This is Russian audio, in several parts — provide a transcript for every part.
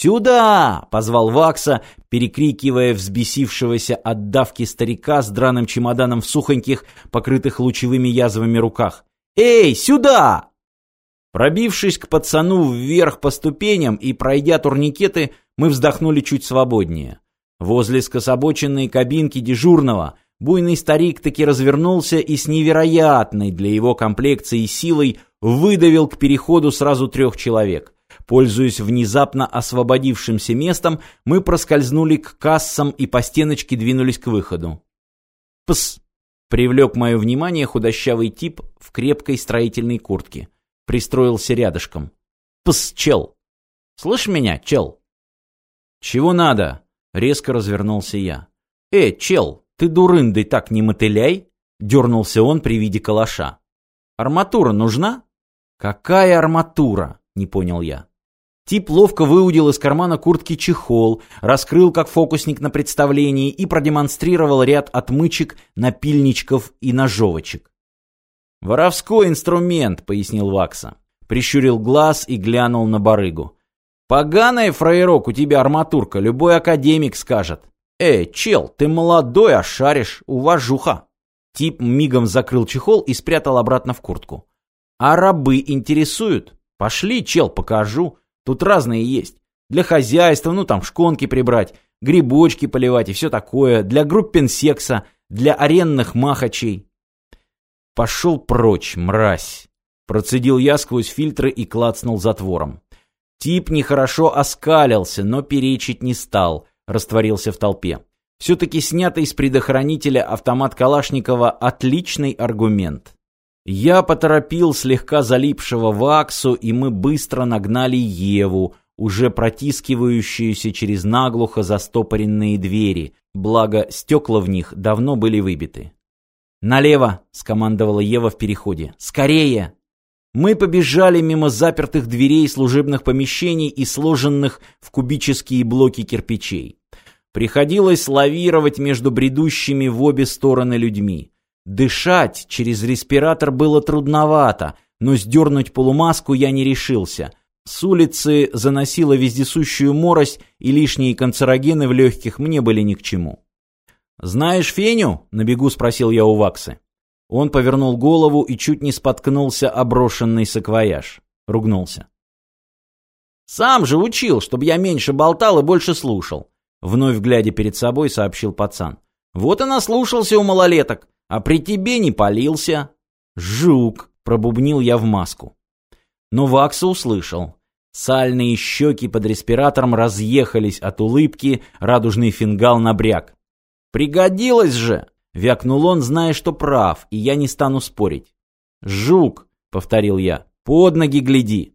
«Сюда!» — позвал Вакса, перекрикивая взбесившегося от давки старика с драным чемоданом в сухоньких, покрытых лучевыми язвами руках. «Эй, сюда!» Пробившись к пацану вверх по ступеням и пройдя турникеты, мы вздохнули чуть свободнее. Возле скособоченной кабинки дежурного буйный старик таки развернулся и с невероятной для его комплекции силой выдавил к переходу сразу трех человек — Пользуясь внезапно освободившимся местом, мы проскользнули к кассам и по стеночке двинулись к выходу. «Пс!» — привлек мое внимание худощавый тип в крепкой строительной куртке. Пристроился рядышком. «Пс, чел!» «Слышь меня, чел?» «Чего надо?» — резко развернулся я. «Э, чел, ты дурындой так не мотыляй!» — дернулся он при виде калаша. «Арматура нужна?» «Какая арматура?» — не понял я. Тип ловко выудил из кармана куртки чехол, раскрыл как фокусник на представлении и продемонстрировал ряд отмычек, напильничков и ножовочек. «Воровской инструмент», — пояснил Вакса. Прищурил глаз и глянул на барыгу. «Поганая, фраерок, у тебя арматурка, любой академик скажет». «Эй, чел, ты молодой, а шаришь, уважуха». Тип мигом закрыл чехол и спрятал обратно в куртку. «А рабы интересуют? Пошли, чел, покажу. Тут разные есть. Для хозяйства, ну там шконки прибрать, грибочки поливать и все такое. Для группенсекса, для аренных махачей. Пошел прочь, мразь. Процедил я сквозь фильтры и клацнул затвором. Тип нехорошо оскалился, но перечить не стал, растворился в толпе. Все-таки снятый из предохранителя автомат Калашникова – отличный аргумент. Я поторопил слегка залипшего Ваксу, и мы быстро нагнали Еву, уже протискивающуюся через наглухо застопоренные двери, благо стекла в них давно были выбиты. «Налево!» — скомандовала Ева в переходе. «Скорее!» Мы побежали мимо запертых дверей служебных помещений и сложенных в кубические блоки кирпичей. Приходилось лавировать между бредущими в обе стороны людьми. Дышать через респиратор было трудновато, но сдернуть полумаску я не решился. С улицы заносило вездесущую морось, и лишние канцерогены в легких мне были ни к чему. «Знаешь Феню?» — на бегу спросил я у Ваксы. Он повернул голову и чуть не споткнулся о брошенный саквояж. Ругнулся. «Сам же учил, чтобы я меньше болтал и больше слушал», — вновь глядя перед собой сообщил пацан. «Вот и наслушался у малолеток. А при тебе не полился. Жук, пробубнил я в маску. Но Вакса услышал. Сальные щеки под респиратором разъехались от улыбки, радужный фингал набряк. «Пригодилось же!» — вякнул он, зная, что прав, и я не стану спорить. «Жук!» — повторил я. «Под ноги гляди!»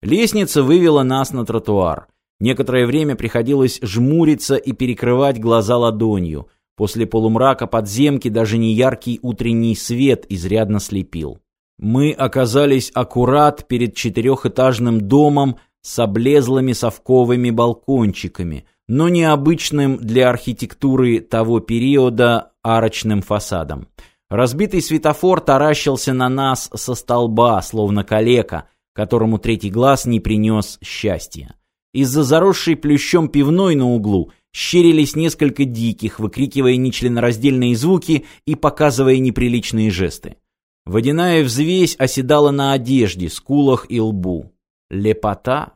Лестница вывела нас на тротуар. Некоторое время приходилось жмуриться и перекрывать глаза ладонью. После полумрака подземки даже неяркий утренний свет изрядно слепил. Мы оказались аккурат перед четырехэтажным домом с облезлыми совковыми балкончиками, но необычным для архитектуры того периода арочным фасадом. Разбитый светофор таращился на нас со столба, словно калека, которому третий глаз не принес счастья. Из-за заросшей плющом пивной на углу щерились несколько диких, выкрикивая нечленораздельные звуки и показывая неприличные жесты. Водяная взвесь оседала на одежде, скулах и лбу. Лепота.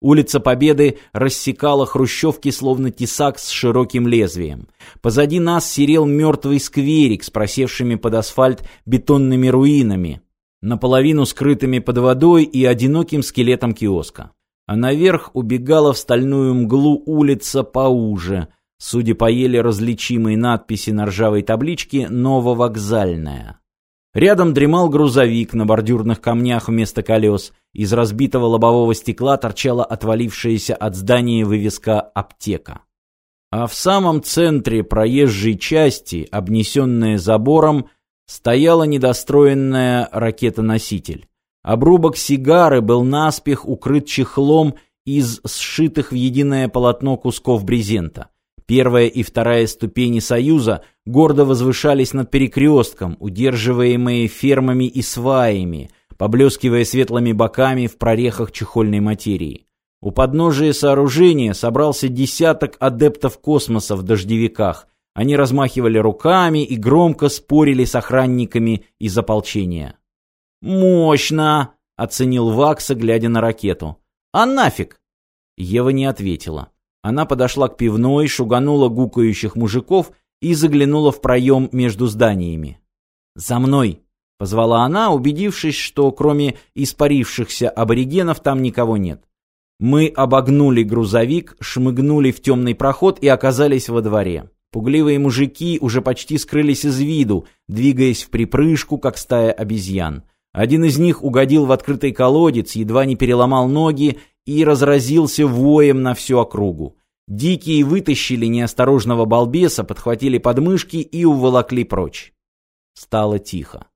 Улица Победы рассекала хрущевки, словно тесак с широким лезвием. Позади нас серел мертвый скверик с просевшими под асфальт бетонными руинами, наполовину скрытыми под водой и одиноким скелетом киоска а наверх убегала в стальную мглу улица поуже, судя по еле различимой надписи на ржавой табличке «Нововокзальная». Рядом дремал грузовик на бордюрных камнях вместо колес. Из разбитого лобового стекла торчала отвалившаяся от здания вывеска «Аптека». А в самом центре проезжей части, обнесенная забором, стояла недостроенная ракета-носитель. Обрубок сигары был наспех укрыт чехлом из сшитых в единое полотно кусков брезента. Первая и вторая ступени Союза гордо возвышались над перекрестком, удерживаемые фермами и сваями, поблескивая светлыми боками в прорехах чехольной материи. У подножия сооружения собрался десяток адептов космоса в дождевиках. Они размахивали руками и громко спорили с охранниками из ополчения. «Мощно!» — оценил Вакса, глядя на ракету. «А нафиг?» Ева не ответила. Она подошла к пивной, шуганула гукающих мужиков и заглянула в проем между зданиями. «За мной!» — позвала она, убедившись, что кроме испарившихся аборигенов там никого нет. Мы обогнули грузовик, шмыгнули в темный проход и оказались во дворе. Пугливые мужики уже почти скрылись из виду, двигаясь в припрыжку, как стая обезьян. Один из них угодил в открытый колодец, едва не переломал ноги и разразился воем на всю округу. Дикие вытащили неосторожного балбеса, подхватили подмышки и уволокли прочь. Стало тихо.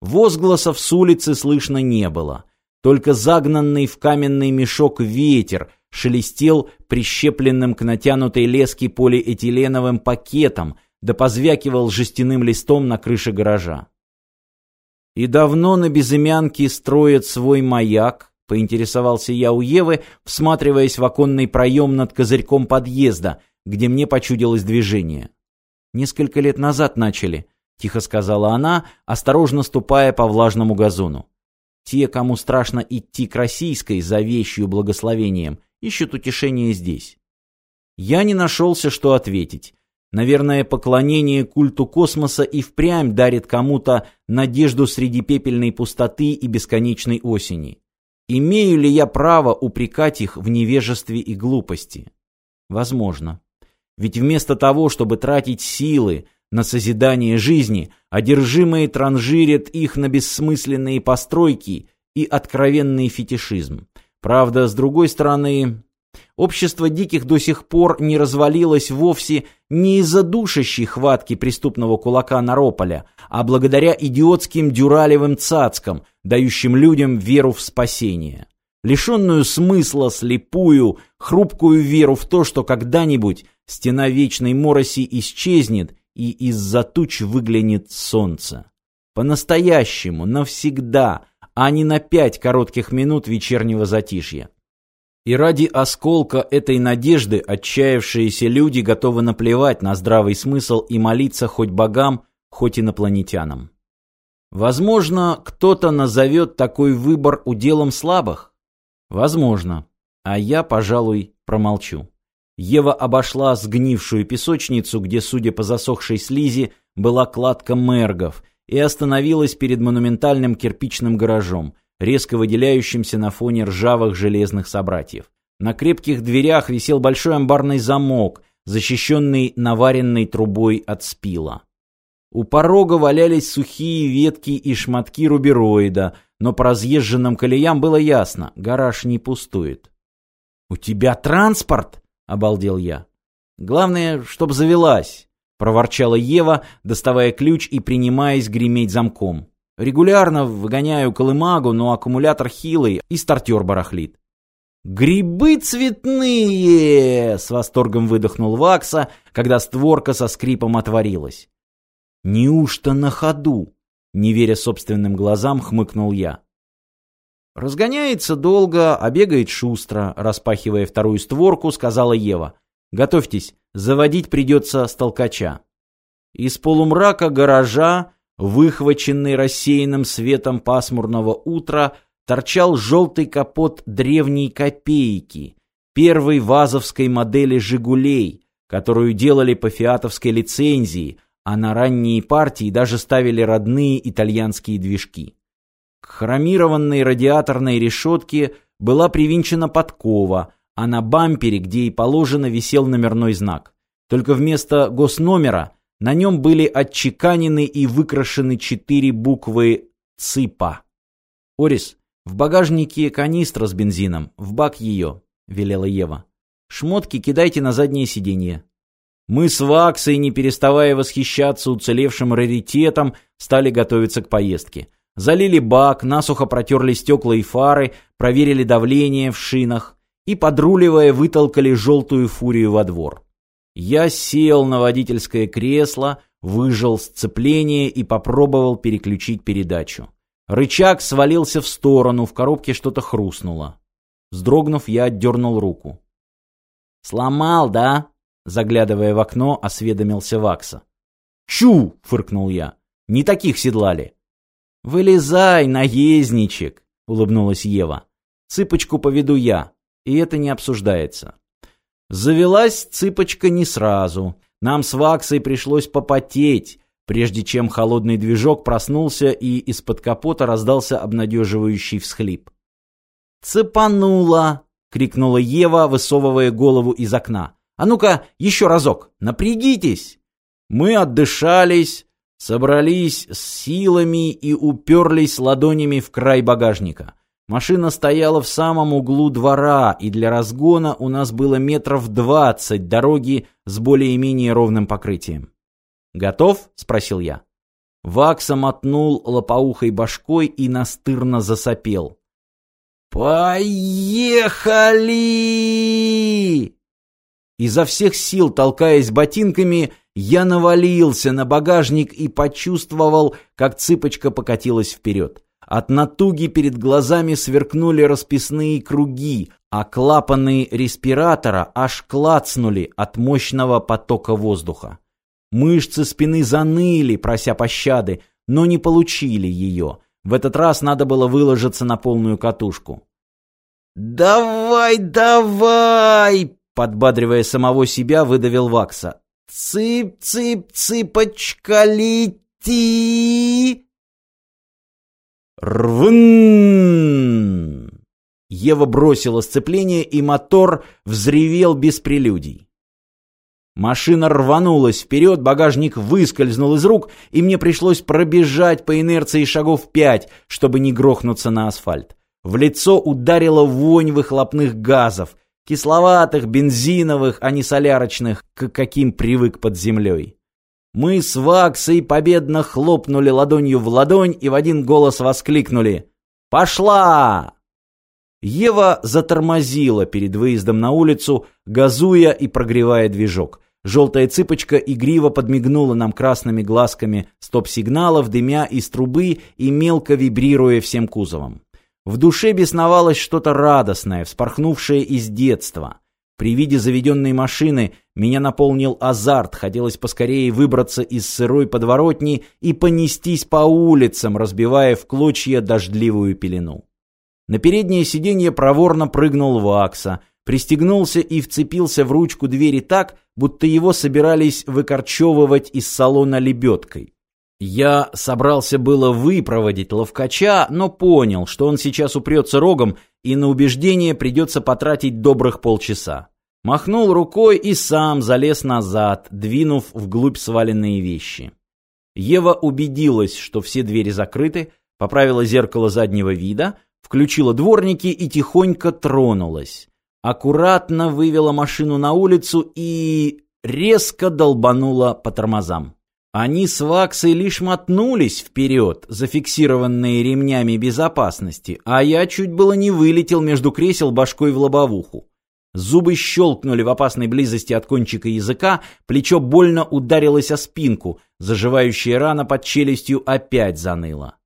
Возгласов с улицы слышно не было. Только загнанный в каменный мешок ветер шелестел прищепленным к натянутой леске полиэтиленовым пакетом, да позвякивал жестяным листом на крыше гаража. «И давно на безымянке строят свой маяк?» — поинтересовался я у Евы, всматриваясь в оконный проем над козырьком подъезда, где мне почудилось движение. «Несколько лет назад начали», — тихо сказала она, осторожно ступая по влажному газону. «Те, кому страшно идти к российской за вещью благословением, ищут утешение здесь». Я не нашелся, что ответить. Наверное, поклонение культу космоса и впрямь дарит кому-то надежду среди пепельной пустоты и бесконечной осени. Имею ли я право упрекать их в невежестве и глупости? Возможно. Ведь вместо того, чтобы тратить силы на созидание жизни, одержимые транжирят их на бессмысленные постройки и откровенный фетишизм. Правда, с другой стороны, Общество диких до сих пор не развалилось вовсе не из-за душащей хватки преступного кулака Нарополя, а благодаря идиотским дюралевым цацкам, дающим людям веру в спасение. Лишенную смысла, слепую, хрупкую веру в то, что когда-нибудь стена вечной мороси исчезнет и из-за туч выглянет солнце. По-настоящему, навсегда, а не на пять коротких минут вечернего затишья. И ради осколка этой надежды отчаявшиеся люди готовы наплевать на здравый смысл и молиться хоть богам, хоть инопланетянам. Возможно, кто-то назовет такой выбор уделом слабых? Возможно. А я, пожалуй, промолчу. Ева обошла сгнившую песочницу, где, судя по засохшей слизи, была кладка мергов, и остановилась перед монументальным кирпичным гаражом, резко выделяющимся на фоне ржавых железных собратьев. На крепких дверях висел большой амбарный замок, защищенный наваренной трубой от спила. У порога валялись сухие ветки и шматки рубероида, но по разъезженным колеям было ясно — гараж не пустует. «У тебя транспорт?» — обалдел я. «Главное, чтоб завелась», — проворчала Ева, доставая ключ и принимаясь греметь замком. Регулярно выгоняю колымагу, но аккумулятор хилый и стартер барахлит. «Грибы цветные!» — с восторгом выдохнул Вакса, когда створка со скрипом отворилась. «Неужто на ходу?» — не веря собственным глазам, хмыкнул я. «Разгоняется долго, а бегает шустро», — распахивая вторую створку, сказала Ева. «Готовьтесь, заводить придется с толкача». Из полумрака гаража Выхваченный рассеянным светом пасмурного утра торчал желтый капот древней копейки, первой вазовской модели «Жигулей», которую делали по фиатовской лицензии, а на ранние партии даже ставили родные итальянские движки. К хромированной радиаторной решетке была привинчена подкова, а на бампере, где и положено, висел номерной знак. Только вместо госномера на нем были отчеканены и выкрашены четыре буквы ЦИПа. «Орис, в багажнике канистра с бензином, в бак ее», — велела Ева. «Шмотки кидайте на заднее сиденье». Мы с Ваксой, не переставая восхищаться уцелевшим раритетом, стали готовиться к поездке. Залили бак, насухо протерли стекла и фары, проверили давление в шинах и, подруливая, вытолкали желтую фурию во двор. Я сел на водительское кресло, выжал сцепление и попробовал переключить передачу. Рычаг свалился в сторону, в коробке что-то хрустнуло. Вздрогнув, я отдернул руку. «Сломал, да?» Заглядывая в окно, осведомился Вакса. «Чу!» — фыркнул я. «Не таких седлали». «Вылезай, наездничек!» — улыбнулась Ева. «Цыпочку поведу я, и это не обсуждается». Завелась цыпочка не сразу. Нам с Ваксой пришлось попотеть, прежде чем холодный движок проснулся и из-под капота раздался обнадеживающий всхлип. «Цепанула!» — крикнула Ева, высовывая голову из окна. «А ну-ка, еще разок! Напрягитесь!» Мы отдышались, собрались с силами и уперлись ладонями в край багажника. Машина стояла в самом углу двора, и для разгона у нас было метров двадцать дороги с более-менее ровным покрытием. «Готов?» — спросил я. Вакса мотнул лопоухой башкой и настырно засопел. «Поехали!» Изо всех сил, толкаясь ботинками, я навалился на багажник и почувствовал, как цыпочка покатилась вперед. От натуги перед глазами сверкнули расписные круги, а клапаны респиратора аж клацнули от мощного потока воздуха. Мышцы спины заныли, прося пощады, но не получили ее. В этот раз надо было выложиться на полную катушку. «Давай, давай!» Подбадривая самого себя, выдавил Вакса. «Цып, цып, цыпочка, лети!» Рвн! Ева бросила сцепление, и мотор взревел без прелюдий. Машина рванулась вперед, багажник выскользнул из рук, и мне пришлось пробежать по инерции шагов пять, чтобы не грохнуться на асфальт. В лицо ударила вонь выхлопных газов, кисловатых, бензиновых, а не солярочных, к каким привык под землей. Мы с Ваксой победно хлопнули ладонью в ладонь и в один голос воскликнули «Пошла!». Ева затормозила перед выездом на улицу, газуя и прогревая движок. Желтая цыпочка игриво подмигнула нам красными глазками стоп-сигналов, дымя из трубы и мелко вибрируя всем кузовом. В душе бесновалось что-то радостное, вспорхнувшее из детства. При виде заведенной машины меня наполнил азарт, хотелось поскорее выбраться из сырой подворотни и понестись по улицам, разбивая в клочья дождливую пелену. На переднее сиденье проворно прыгнул Вакса, пристегнулся и вцепился в ручку двери так, будто его собирались выкорчевывать из салона лебедкой. Я собрался было выпроводить ловкача, но понял, что он сейчас упрется рогом, и на убеждение придется потратить добрых полчаса. Махнул рукой и сам залез назад, двинув вглубь сваленные вещи. Ева убедилась, что все двери закрыты, поправила зеркало заднего вида, включила дворники и тихонько тронулась. Аккуратно вывела машину на улицу и резко долбанула по тормозам. Они с Ваксой лишь мотнулись вперед, зафиксированные ремнями безопасности, а я чуть было не вылетел между кресел башкой в лобовуху. Зубы щелкнули в опасной близости от кончика языка, плечо больно ударилось о спинку, заживающая рана под челюстью опять заныла.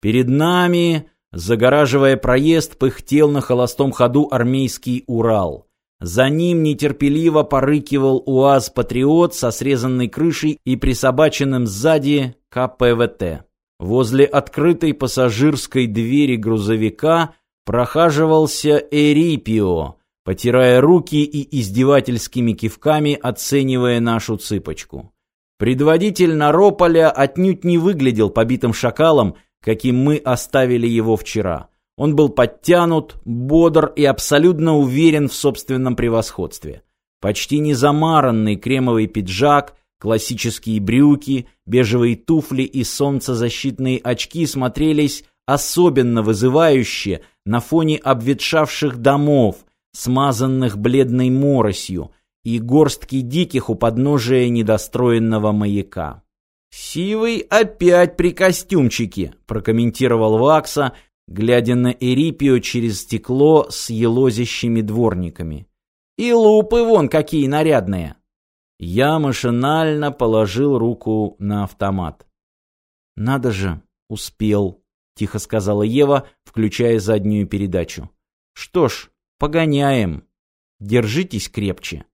Перед нами, загораживая проезд, пыхтел на холостом ходу армейский Урал. За ним нетерпеливо порыкивал УАЗ-патриот со срезанной крышей и присобаченным сзади КПВТ. Возле открытой пассажирской двери грузовика прохаживался Эрипио, потирая руки и издевательскими кивками оценивая нашу цыпочку. Предводитель Нарополя отнюдь не выглядел побитым шакалом, каким мы оставили его вчера. Он был подтянут, бодр и абсолютно уверен в собственном превосходстве. Почти не замаранный кремовый пиджак, классические брюки, бежевые туфли и солнцезащитные очки смотрелись особенно вызывающе на фоне обветшавших домов, смазанных бледной моросью, и горстки диких у подножия недостроенного маяка. «Сивый опять при костюмчике», — прокомментировал Вакса, глядя на Эрипио через стекло с елозящими дворниками. «И лупы вон какие нарядные!» Я машинально положил руку на автомат. «Надо же, успел», — тихо сказала Ева, включая заднюю передачу. «Что ж, Погоняем. Держитесь крепче.